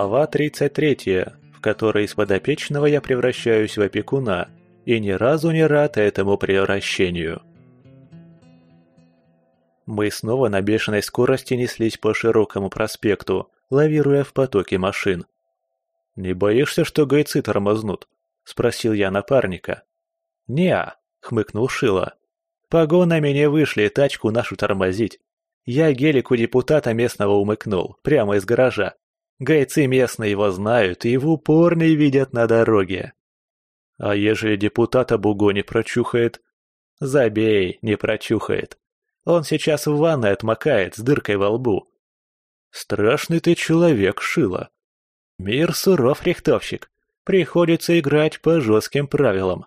Глава 33, в которой из подопечного я превращаюсь в опекуна, и ни разу не рад этому превращению. Мы снова на бешеной скорости неслись по широкому проспекту, лавируя в потоке машин. «Не боишься, что гайцы тормознут?» – спросил я напарника. «Не-а», хмыкнул Шила. «Погонами не вышли тачку нашу тормозить. Я гелик у депутата местного умыкнул, прямо из гаража. Гайцы местные его знают и в упор не видят на дороге. А ежели депутата Буго не прочухает? Забей, не прочухает. Он сейчас в ванной отмокает с дыркой во лбу. Страшный ты человек, Шила. Мир суров, рихтовщик. Приходится играть по жестким правилам.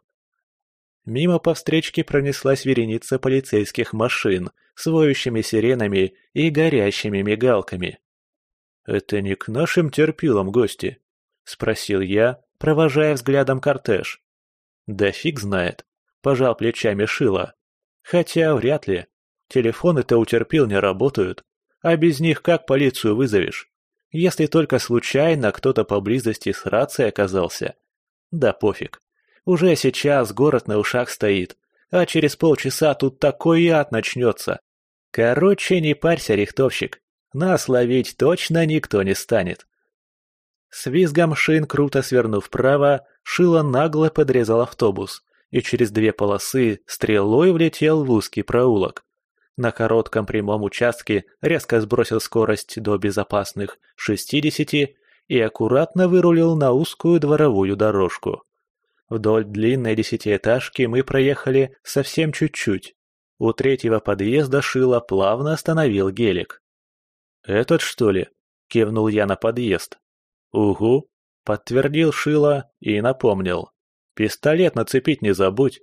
Мимо по встречке пронеслась вереница полицейских машин с воющими сиренами и горящими мигалками. «Это не к нашим терпилам гости?» — спросил я, провожая взглядом кортеж. «Да фиг знает», — пожал плечами Шила. «Хотя вряд ли. Телефоны-то у терпил не работают, а без них как полицию вызовешь? Если только случайно кто-то поблизости с рацией оказался. Да пофиг. Уже сейчас город на ушах стоит, а через полчаса тут такой ад начнется. Короче, не парься, рихтовщик. Нас ловить точно никто не станет. С визгом шин, круто свернув вправо, Шило нагло подрезал автобус и через две полосы стрелой влетел в узкий проулок. На коротком прямом участке резко сбросил скорость до безопасных 60 и аккуратно вырулил на узкую дворовую дорожку. Вдоль длинной десятиэтажки мы проехали совсем чуть-чуть. У третьего подъезда Шила плавно остановил гелик. «Этот, что ли?» – кивнул я на подъезд. «Угу», – подтвердил Шила и напомнил. «Пистолет нацепить не забудь».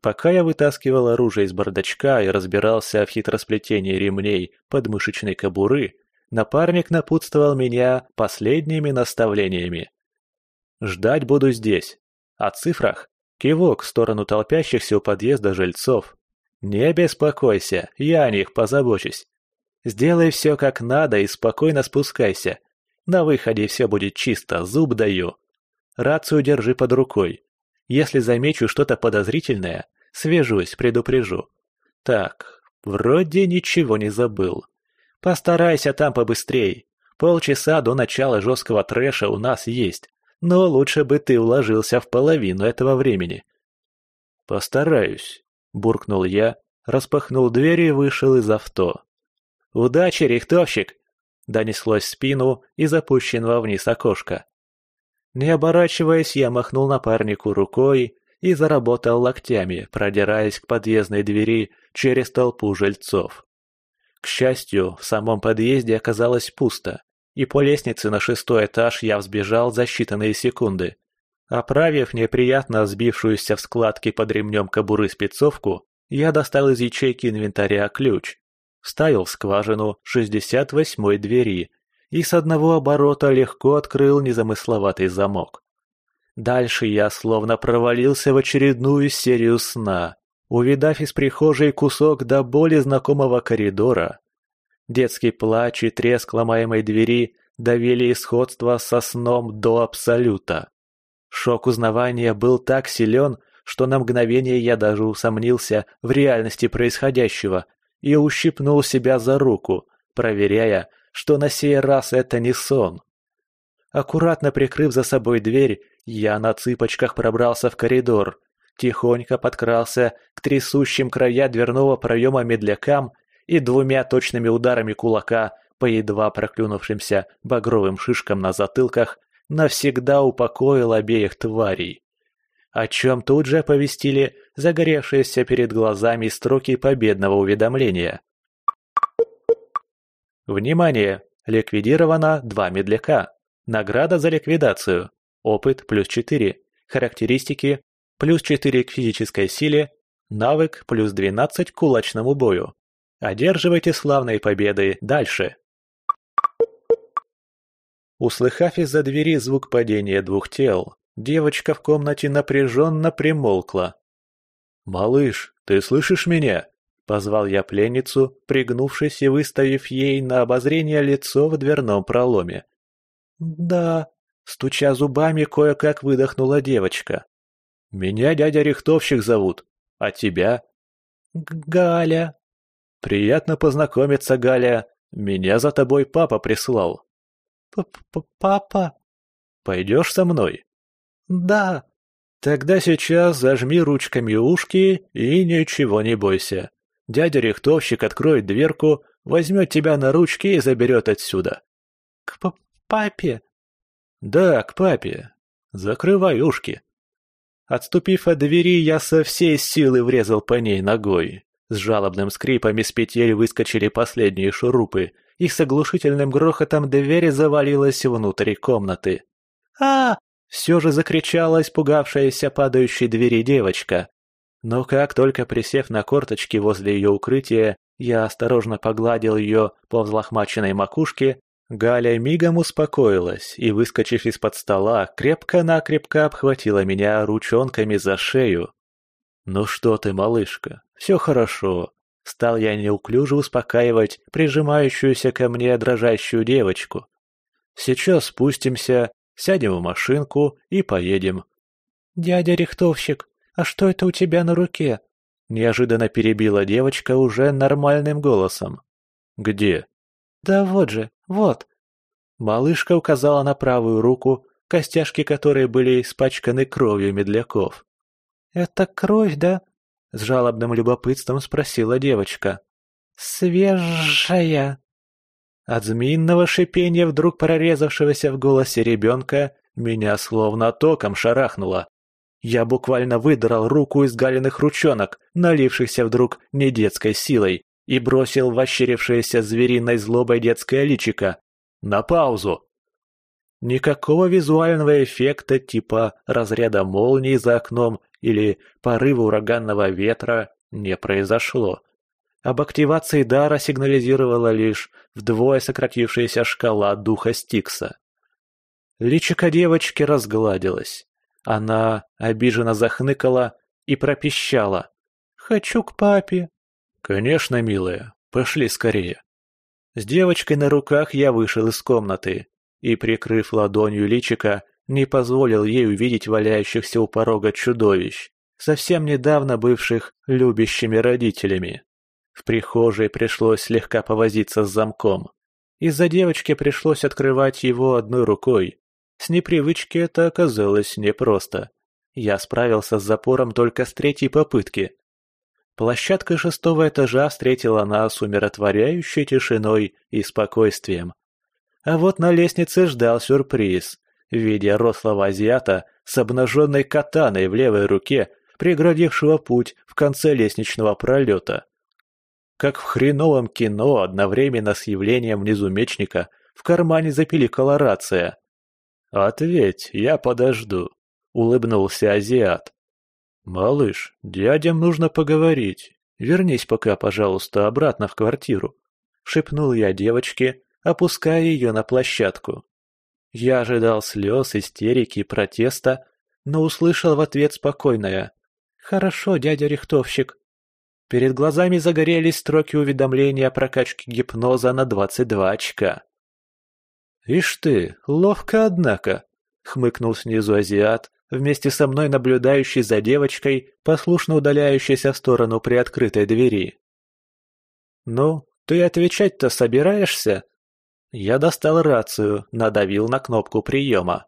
Пока я вытаскивал оружие из бардачка и разбирался в хитросплетении ремней подмышечной кобуры, напарник напутствовал меня последними наставлениями. «Ждать буду здесь. О цифрах – кивок в сторону толпящихся у подъезда жильцов. Не беспокойся, я о них позабочусь. Сделай все как надо и спокойно спускайся. На выходе все будет чисто, зуб даю. Рацию держи под рукой. Если замечу что-то подозрительное, свяжусь, предупрежу. Так, вроде ничего не забыл. Постарайся там побыстрей. Полчаса до начала жесткого трэша у нас есть, но лучше бы ты уложился в половину этого времени. Постараюсь, буркнул я, распахнул дверь и вышел из авто. «Удачи, рихтовщик!» — донеслось в спину из опущенного вниз окошка. Не оборачиваясь, я махнул напарнику рукой и заработал локтями, продираясь к подъездной двери через толпу жильцов. К счастью, в самом подъезде оказалось пусто, и по лестнице на шестой этаж я взбежал за считанные секунды. Оправив неприятно сбившуюся в складки под ремнем кобуры спецовку, я достал из ячейки инвентаря ключ вставил в скважину 68-й двери и с одного оборота легко открыл незамысловатый замок. Дальше я словно провалился в очередную серию сна, увидав из прихожей кусок до боли знакомого коридора. Детский плач и треск ломаемой двери довели исходство со сном до абсолюта. Шок узнавания был так силен, что на мгновение я даже усомнился в реальности происходящего и ущипнул себя за руку, проверяя, что на сей раз это не сон. Аккуратно прикрыв за собой дверь, я на цыпочках пробрался в коридор, тихонько подкрался к трясущим края дверного проема медлякам и двумя точными ударами кулака по едва проклюнувшимся багровым шишкам на затылках навсегда упокоил обеих тварей о чем тут же оповестили загоревшиеся перед глазами строки победного уведомления. Внимание! Ликвидировано два медляка. Награда за ликвидацию. Опыт плюс 4. Характеристики плюс 4 к физической силе. Навык плюс 12 к кулачному бою. Одерживайте славные победы дальше. Услыхав из-за двери звук падения двух тел, Девочка в комнате напряженно примолкла. «Малыш, ты слышишь меня?» — позвал я пленницу, пригнувшись и выставив ей на обозрение лицо в дверном проломе. «Да», — стуча зубами, кое-как выдохнула девочка. «Меня дядя Рихтовщик зовут. А тебя?» «Галя». «Приятно познакомиться, Галя. Меня за тобой папа прислал». П -п «Папа?» «Пойдешь со мной?» «Да». «Тогда сейчас зажми ручками ушки и ничего не бойся. Дядя Рихтовщик откроет дверку, возьмет тебя на ручки и заберет отсюда». «К п папе?» «Да, к папе. Закрывай ушки». Отступив от двери, я со всей силы врезал по ней ногой. С жалобным скрипом из петель выскочили последние шурупы, и с оглушительным грохотом дверь завалилась внутрь комнаты. а Все же закричала испугавшаяся падающей двери девочка. Но как только присев на корточки возле ее укрытия, я осторожно погладил ее по взлохмаченной макушке, Галя мигом успокоилась и, выскочив из-под стола, крепко-накрепко обхватила меня ручонками за шею. «Ну что ты, малышка, все хорошо», — стал я неуклюже успокаивать прижимающуюся ко мне дрожащую девочку. «Сейчас спустимся, сядем в машинку и поедем». «Дядя Рихтовщик, а что это у тебя на руке?» Неожиданно перебила девочка уже нормальным голосом. «Где?» «Да вот же, вот». Малышка указала на правую руку, костяшки которой были испачканы кровью медляков. «Это кровь, да?» — с жалобным любопытством спросила девочка. «Свежая». От змеиного шипения, вдруг прорезавшегося в голосе ребенка, меня словно током шарахнуло. Я буквально выдрал руку из галиных ручонок, налившихся вдруг недетской силой и бросил в ощерившееся звериной злобой детское личико. На паузу. Никакого визуального эффекта типа разряда молнии за окном или порыва ураганного ветра не произошло. Об активации дара сигнализировала лишь вдвое сократившаяся шкала духа Стикса. Личико девочки разгладилось. Она обиженно захныкала и пропищала. «Хочу к папе». «Конечно, милая, пошли скорее». С девочкой на руках я вышел из комнаты и, прикрыв ладонью личика, не позволил ей увидеть валяющихся у порога чудовищ, совсем недавно бывших любящими родителями. В прихожей пришлось слегка повозиться с замком. Из-за девочки пришлось открывать его одной рукой. С непривычки это оказалось непросто. Я справился с запором только с третьей попытки. Площадка шестого этажа встретила нас умиротворяющей тишиной и спокойствием. А вот на лестнице ждал сюрприз в виде рослого азиата с обнаженной катаной в левой руке, преградившего путь в конце лестничного пролета. Как в хреновом кино, одновременно с явлением внизу мечника, в кармане запиликала рация. «Ответь, я подожду», — улыбнулся азиат. «Малыш, дядям нужно поговорить. Вернись пока, пожалуйста, обратно в квартиру», — шепнул я девочке, опуская ее на площадку. Я ожидал слез, истерики, протеста, но услышал в ответ спокойное «Хорошо, дядя рихтовщик». Перед глазами загорелись строки уведомления о прокачке гипноза на 22 очка. «Ишь ты, ловко, однако», — хмыкнул снизу азиат, вместе со мной наблюдающий за девочкой, послушно удаляющейся в сторону приоткрытой двери. «Ну, ты отвечать-то собираешься?» Я достал рацию, надавил на кнопку приема.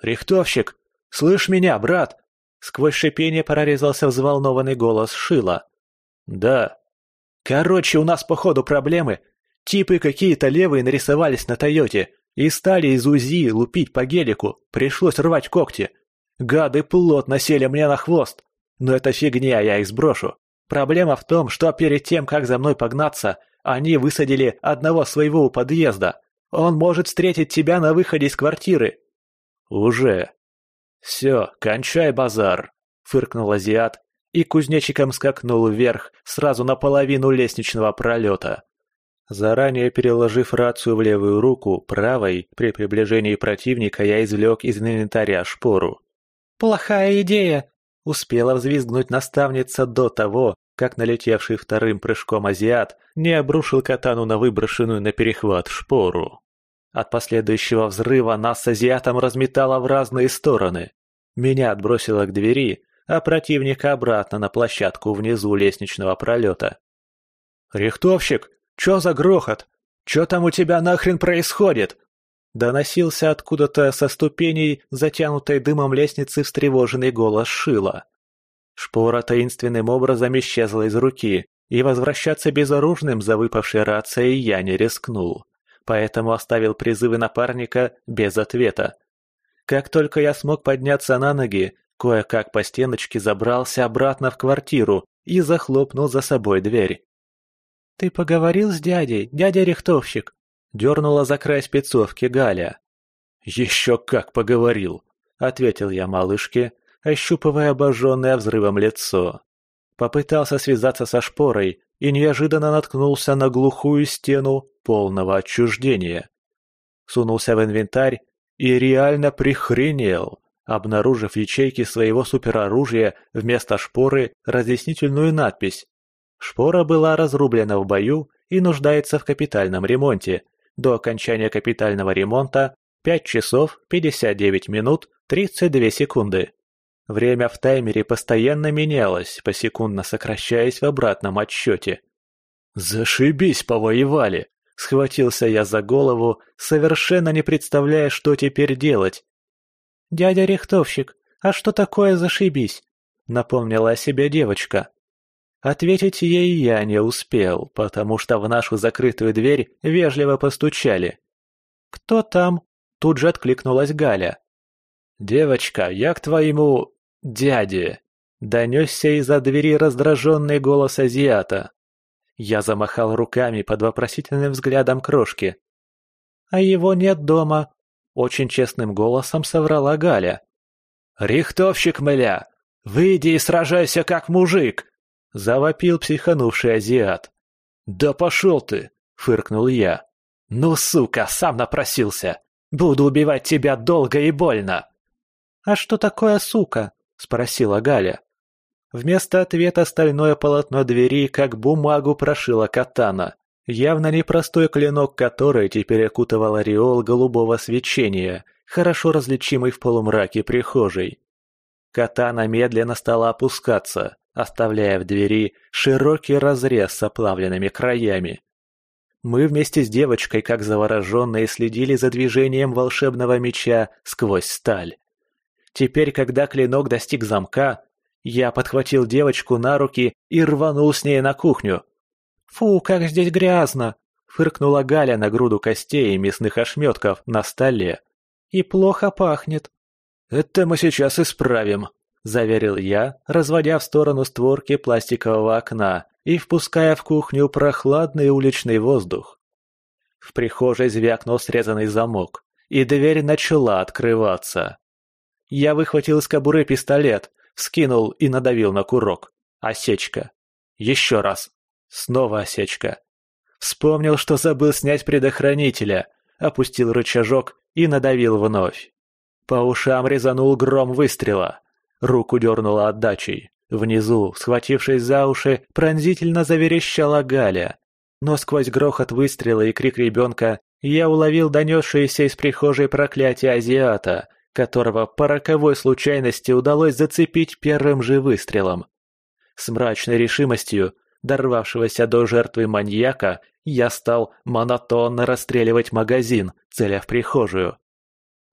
«Рихтовщик! Слышь меня, брат!» Сквозь шипение прорезался взволнованный голос Шила. «Да». «Короче, у нас походу проблемы. Типы какие-то левые нарисовались на Тойоте и стали из УЗИ лупить по гелику. Пришлось рвать когти. Гады плотно сели мне на хвост. Но это фигня, я их сброшу. Проблема в том, что перед тем, как за мной погнаться, они высадили одного своего у подъезда. Он может встретить тебя на выходе из квартиры. Уже. Все, кончай базар, фыркнул азиат и кузнечиком скакнул вверх, сразу наполовину лестничного пролета. Заранее переложив рацию в левую руку, правой, при приближении противника я извлек из инвентаря шпору. «Плохая идея!» — успела взвизгнуть наставница до того, как налетевший вторым прыжком азиат не обрушил катану на выброшенную на перехват шпору. От последующего взрыва нас с азиатом разметало в разные стороны. Меня отбросило к двери, а противника обратно на площадку внизу лестничного пролета. «Рихтовщик, чё за грохот? Чё там у тебя нахрен происходит?» Доносился откуда-то со ступеней, затянутой дымом лестницы, встревоженный голос Шила. Шпора таинственным образом исчезла из руки, и возвращаться безоружным за выпавшей рацией я не рискнул, поэтому оставил призывы напарника без ответа. Как только я смог подняться на ноги, кое-как по стеночке забрался обратно в квартиру и захлопнул за собой дверь. «Ты поговорил с дядей, дядя рихтовщик?» — дернула за край спецовки Галя. «Еще как поговорил!» — ответил я малышке, ощупывая обожженное взрывом лицо. Попытался связаться со шпорой и неожиданно наткнулся на глухую стену полного отчуждения. Сунулся в инвентарь и реально прихренел, обнаружив в ячейке своего супероружия вместо шпоры разъяснительную надпись Шпора была разрублена в бою и нуждается в капитальном ремонте. До окончания капитального ремонта 5 часов 59 минут 32 секунды. Время в таймере постоянно менялось, посекундно сокращаясь в обратном отсчете. «Зашибись, повоевали!» — схватился я за голову, совершенно не представляя, что теперь делать. «Дядя рихтовщик, а что такое зашибись?» — напомнила о себе девочка. Ответить ей я не успел, потому что в нашу закрытую дверь вежливо постучали. «Кто там?» – тут же откликнулась Галя. «Девочка, я к твоему... дяде!» – донесся из-за двери раздраженный голос азиата. Я замахал руками под вопросительным взглядом крошки. «А его нет дома», – очень честным голосом соврала Галя. «Рихтовщик мыля! Выйди и сражайся как мужик!» — завопил психанувший азиат. «Да пошел ты!» — фыркнул я. «Ну, сука, сам напросился! Буду убивать тебя долго и больно!» «А что такое сука?» — спросила Галя. Вместо ответа стальное полотно двери как бумагу прошила катана, явно непростой клинок которой теперь окутывал ореол голубого свечения, хорошо различимый в полумраке прихожей. Катана медленно стала опускаться, оставляя в двери широкий разрез с оплавленными краями. Мы вместе с девочкой, как завороженные, следили за движением волшебного меча сквозь сталь. Теперь, когда клинок достиг замка, я подхватил девочку на руки и рванул с ней на кухню. «Фу, как здесь грязно!» — фыркнула Галя на груду костей и мясных ошметков на столе. «И плохо пахнет». «Это мы сейчас исправим», — заверил я, разводя в сторону створки пластикового окна и впуская в кухню прохладный уличный воздух. В прихожей звякнул срезанный замок, и дверь начала открываться. Я выхватил из кобуры пистолет, вскинул и надавил на курок. Осечка. Еще раз. Снова осечка. Вспомнил, что забыл снять предохранителя, опустил рычажок и надавил вновь. По ушам резанул гром выстрела. Руку дернула отдачей. Внизу, схватившись за уши, пронзительно заверещала Галя. Но сквозь грохот выстрела и крик ребенка я уловил донесшееся из прихожей проклятие азиата, которого по роковой случайности удалось зацепить первым же выстрелом. С мрачной решимостью, дорвавшегося до жертвы маньяка, я стал монотонно расстреливать магазин, целя в прихожую.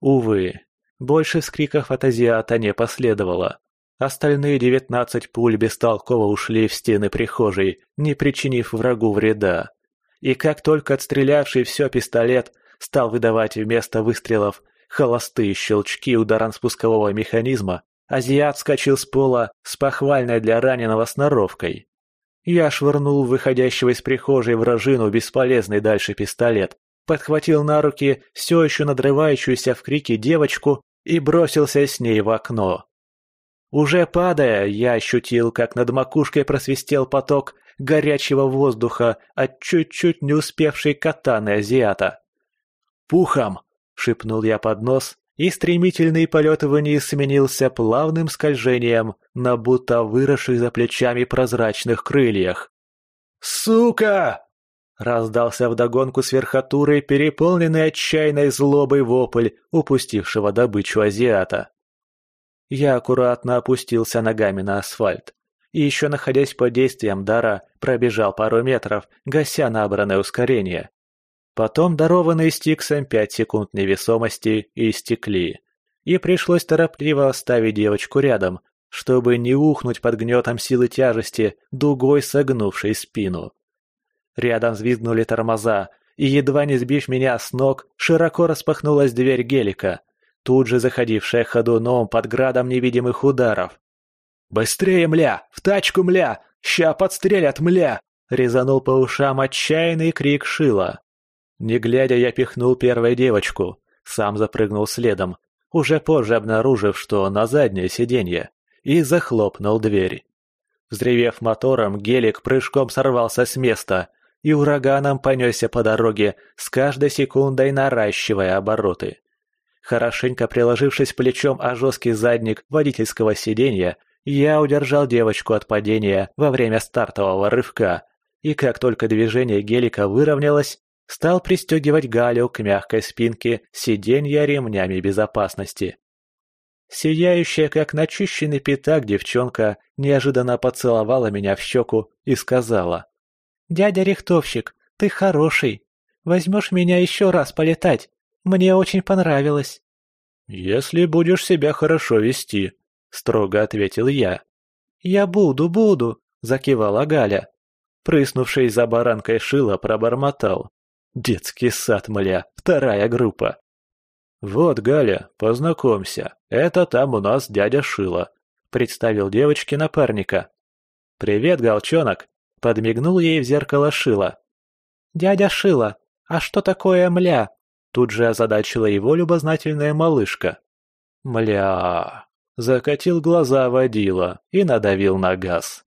Увы, больше скриков от азиата не последовало. Остальные девятнадцать пуль бестолково ушли в стены прихожей, не причинив врагу вреда. И как только отстрелявший все пистолет стал выдавать вместо выстрелов холостые щелчки ударом спускового механизма, азиат вскочил с пола с похвальной для раненого сноровкой. Я швырнул выходящего из прихожей вражину бесполезный дальше пистолет, подхватил на руки все еще надрывающуюся в крике девочку и бросился с ней в окно. Уже падая, я ощутил, как над макушкой просвистел поток горячего воздуха от чуть-чуть не успевшей катаны азиата. «Пухом!» — шепнул я под нос, и стремительный полет вниз сменился плавным скольжением на будто выросших за плечами прозрачных крыльях. «Сука!» Раздался вдогонку с верхотуры переполненный отчаянной злобой вопль упустившего добычу азиата. Я аккуратно опустился ногами на асфальт и еще находясь под действием дара, пробежал пару метров, гася набранное ускорение. Потом дарованные Стиксом пять секунд невесомости истекли, и пришлось торопливо оставить девочку рядом, чтобы не ухнуть под гнетом силы тяжести, дугой согнувшей спину. Рядом взвизгнули тормоза, и, едва не сбив меня с ног, широко распахнулась дверь гелика, тут же заходившая ходуном под градом невидимых ударов. «Быстрее, мля! В тачку, мля! Ща подстрелят, мля!» Резанул по ушам отчаянный крик Шила. Не глядя, я пихнул первую девочку, сам запрыгнул следом, уже позже обнаружив, что на заднее сиденье, и захлопнул дверь. Взревев мотором, гелик прыжком сорвался с места и ураганом понесся по дороге, с каждой секундой наращивая обороты. Хорошенько приложившись плечом о жесткий задник водительского сиденья, я удержал девочку от падения во время стартового рывка, и как только движение гелика выровнялось, стал пристегивать Галю к мягкой спинке сиденья ремнями безопасности. Сияющая, как начищенный пятак, девчонка неожиданно поцеловала меня в щеку и сказала. «Дядя рихтовщик, ты хороший. Возьмешь меня еще раз полетать? Мне очень понравилось». «Если будешь себя хорошо вести», — строго ответил я. «Я буду, буду», — закивала Галя. Прыснувший за баранкой шила пробормотал. «Детский сад, мля, вторая группа». «Вот, Галя, познакомься, это там у нас дядя Шила», — представил девочке напарника. «Привет, Галчонок», — подмигнул ей в зеркало Шила. «Дядя Шила, а что такое мля?» Тут же озадачила его любознательная малышка. «Мля...» Закатил глаза водила и надавил на газ.